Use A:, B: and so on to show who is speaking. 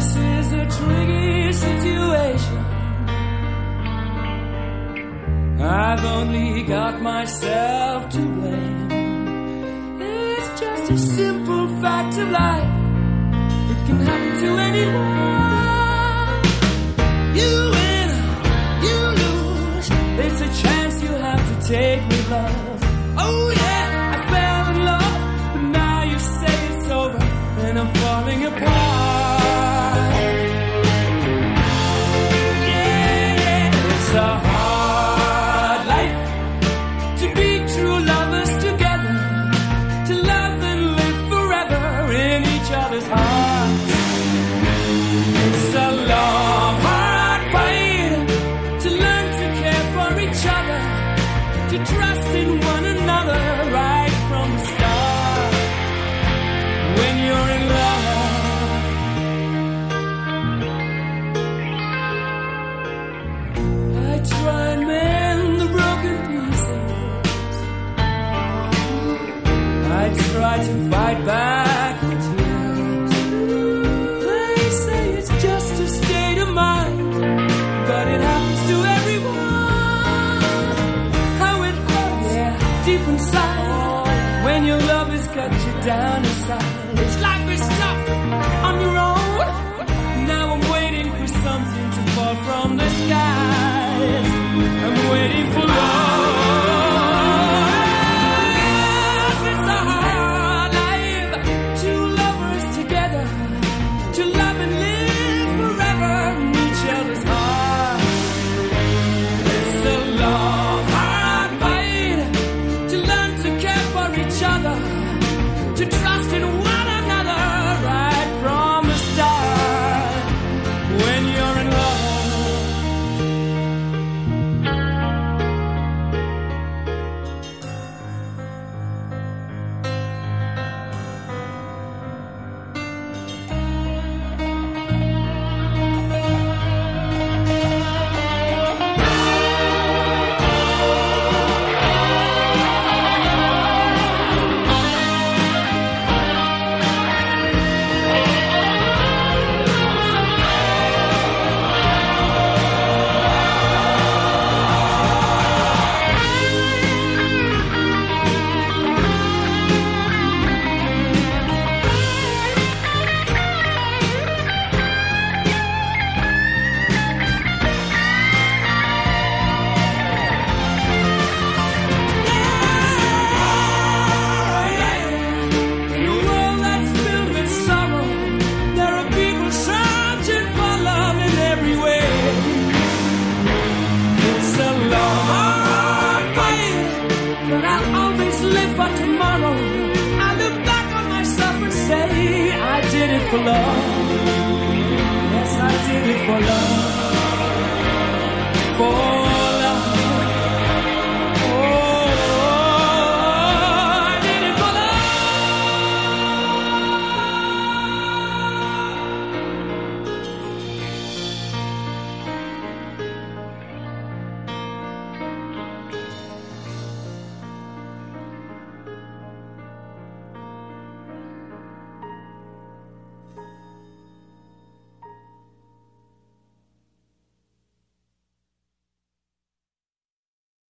A: This is a tricky situation. I've only got myself to blame. It's just a simple fact of life. It can happen to anyone. You win, you lose. It's a chance you have to take with love. Oh yeah, I fell in love, but now you say it's over, and I'm falling apart. To trust in one another right from the start. When you're in love. I try and mend the broken pieces. I try to fight back deep inside when your love has cut you down inside. It's life is tough on your own. Now I'm waiting for something to fall from the skies. I'm waiting for love. In love. Did it for love. Yes, I did it for love. For